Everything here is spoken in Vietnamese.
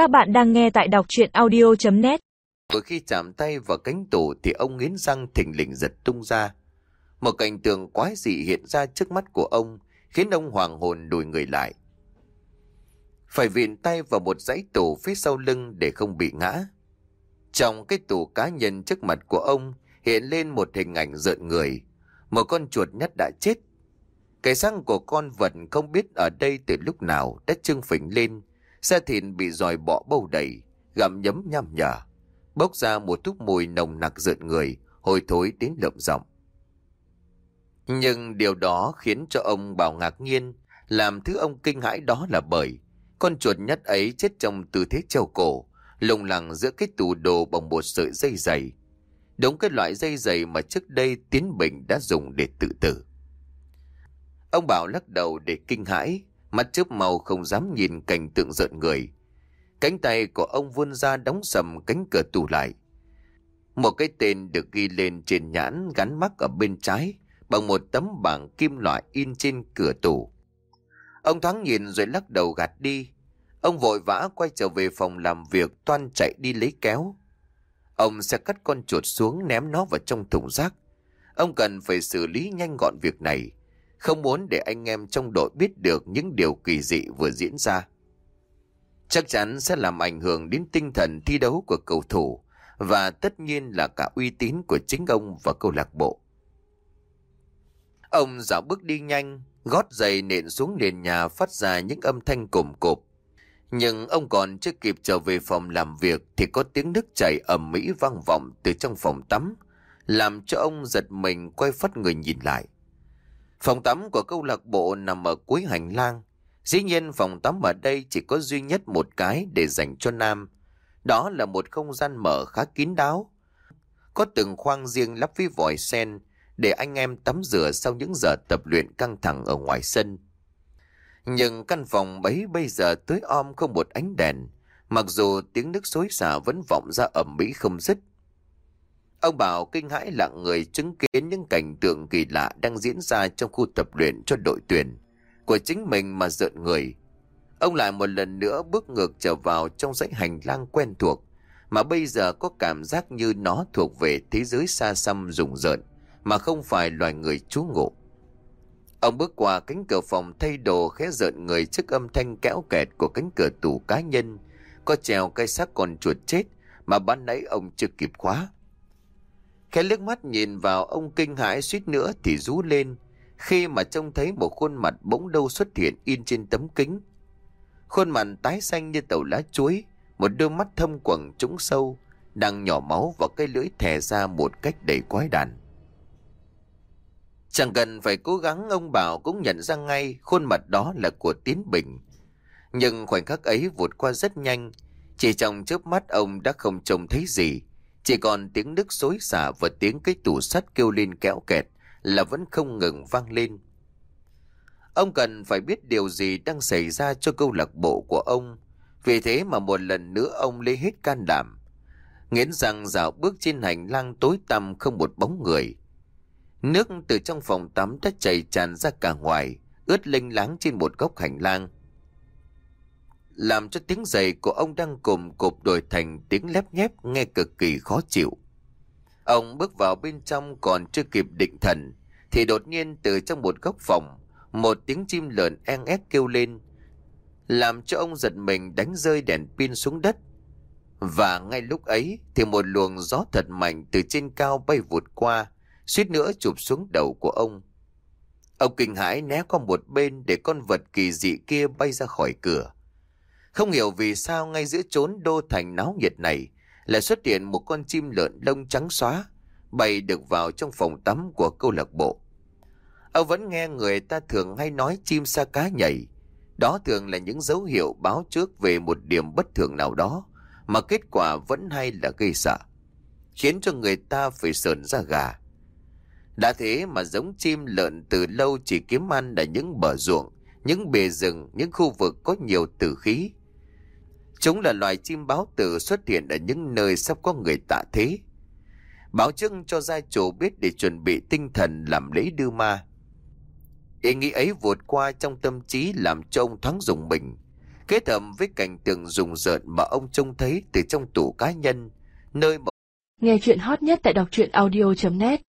Các bạn đang nghe tại đọc chuyện audio.net Vừa khi chạm tay vào cánh tủ thì ông nghiến răng thình lình giật tung ra. Một cảnh tượng quái dị hiện ra trước mắt của ông, khiến ông hoàng hồn đùi người lại. Phải viện tay vào một dãy tủ phía sau lưng để không bị ngã. Trong cái tủ cá nhân trước mặt của ông hiện lên một hình ảnh rợn người. Một con chuột nhất đã chết. Cái răng của con vật không biết ở đây từ lúc nào đã trưng phình lên. Xe thịt bị dòi bỏ bâu đầy, gặm nhấm nhăm nhở. Bốc ra một thúc mùi nồng nặc rợn người, hôi thối đến lợm giọng. Nhưng điều đó khiến cho ông Bảo ngạc nhiên, làm thứ ông kinh hãi đó là bởi con chuột nhất ấy chết trong tư thế treo cổ, lồng lẳng giữa cái tủ đồ bằng một sợi dây dày. Đúng cái loại dây dày mà trước đây Tiến Bình đã dùng để tự tử. Ông Bảo lắc đầu để kinh hãi, mắt chớp màu không dám nhìn cảnh tượng rợn người. Cánh tay của ông vươn ra đóng sầm cánh cửa tủ lại. Một cái tên được ghi lên trên nhãn gắn mắc ở bên trái, bằng một tấm bảng kim loại in trên cửa tủ. Ông thoáng nhìn rồi lắc đầu gạt đi. Ông vội vã quay trở về phòng làm việc, toan chạy đi lấy kéo. Ông sẽ cắt con chuột xuống ném nó vào trong thùng rác. Ông cần phải xử lý nhanh gọn việc này. Không muốn để anh em trong đội biết được những điều kỳ dị vừa diễn ra. Chắc chắn sẽ làm ảnh hưởng đến tinh thần thi đấu của cầu thủ và tất nhiên là cả uy tín của chính ông và câu lạc bộ. Ông dạo bước đi nhanh, gót giày nện xuống nền nhà phát ra những âm thanh cồm cộp. Nhưng ông còn chưa kịp trở về phòng làm việc thì có tiếng nước chảy ầm mỹ vang vọng từ trong phòng tắm, làm cho ông giật mình quay phát người nhìn lại. Phòng tắm của câu lạc bộ nằm ở cuối hành lang. Dĩ nhiên phòng tắm ở đây chỉ có duy nhất một cái để dành cho nam. Đó là một không gian mở khá kín đáo. Có từng khoang riêng lắp với vòi sen để anh em tắm rửa sau những giờ tập luyện căng thẳng ở ngoài sân. Nhưng căn phòng bấy bây giờ tối om không một ánh đèn, mặc dù tiếng nước xối xả vẫn vọng ra ẩm mỹ không dứt. Ông Bảo kinh hãi lặng người chứng kiến những cảnh tượng kỳ lạ đang diễn ra trong khu tập luyện cho đội tuyển của chính mình mà giận người. Ông lại một lần nữa bước ngược trở vào trong dãy hành lang quen thuộc mà bây giờ có cảm giác như nó thuộc về thế giới xa xăm rùng rợn mà không phải loài người trú ngụ. Ông bước qua cánh cửa phòng thay đồ khẽ rợn người trước âm thanh kéo kẹt của cánh cửa tủ cá nhân, có treo cây xác con chuột chết mà ban nãy ông chưa kịp khóa. Khẽ liếc mắt nhìn vào ông kinh hãi suýt nữa thì rú lên khi mà trông thấy một khuôn mặt bỗng đâu xuất hiện in trên tấm kính. Khuôn mặt tái xanh như tàu lá chuối, một đôi mắt thâm quầng trũng sâu, đang nhỏ máu và cây lưỡi thè ra một cách đầy quái đản. Chẳng cần phải cố gắng ông Bảo cũng nhận ra ngay khuôn mặt đó là của Tiến Bình. Nhưng khoảnh khắc ấy vụt qua rất nhanh, chỉ trong chớp mắt ông đã không trông thấy gì. Chỉ còn tiếng nước xối xả và tiếng cái tủ sắt kêu lên kéo kẹt là vẫn không ngừng vang lên. Ông cần phải biết điều gì đang xảy ra cho câu lạc bộ của ông. Vì thế mà một lần nữa ông lấy hết can đảm. Nghiến rằng dạo bước trên hành lang tối tăm không một bóng người. Nước từ trong phòng tắm đã chảy tràn ra cả ngoài, ướt linh láng trên một góc hành lang. Làm cho tiếng giày của ông đang cùm cộp đổi thành tiếng lép nhép nghe cực kỳ khó chịu. Ông bước vào bên trong còn chưa kịp định thần, thì đột nhiên từ trong một góc phòng, một tiếng chim lợn en ép kêu lên, làm cho ông giật mình đánh rơi đèn pin xuống đất. Và ngay lúc ấy thì một luồng gió thật mạnh từ trên cao bay vụt qua, suýt nữa chụp xuống đầu của ông. Ông kinh hãi né qua một bên để con vật kỳ dị kia bay ra khỏi cửa. Không hiểu vì sao ngay giữa chốn đô thành náo nhiệt này lại xuất hiện một con chim lợn lông trắng xóa bay được vào trong phòng tắm của câu lạc bộ. Ông vẫn nghe người ta thường hay nói chim sa cá nhảy. Đó thường là những dấu hiệu báo trước về một điểm bất thường nào đó mà kết quả vẫn hay là gây sợ. Khiến cho người ta phải sờn ra gà. Đã thế mà giống chim lợn từ lâu chỉ kiếm ăn ở những bờ ruộng, những bề rừng, những khu vực có nhiều tử khí. Chúng là loài chim báo tử xuất hiện ở những nơi sắp có người tạ thế. Báo trưng cho gia chủ biết để chuẩn bị tinh thần làm lễ đưa ma. Ý nghĩ ấy vụt qua trong tâm trí làm cho ông thoáng dùng mình. Kết hợp với cảnh tượng rùng rợn mà ông trông thấy từ trong tủ cá nhân, nơi mà Nghe chuyện hot nhất tại đọc truyện audio.net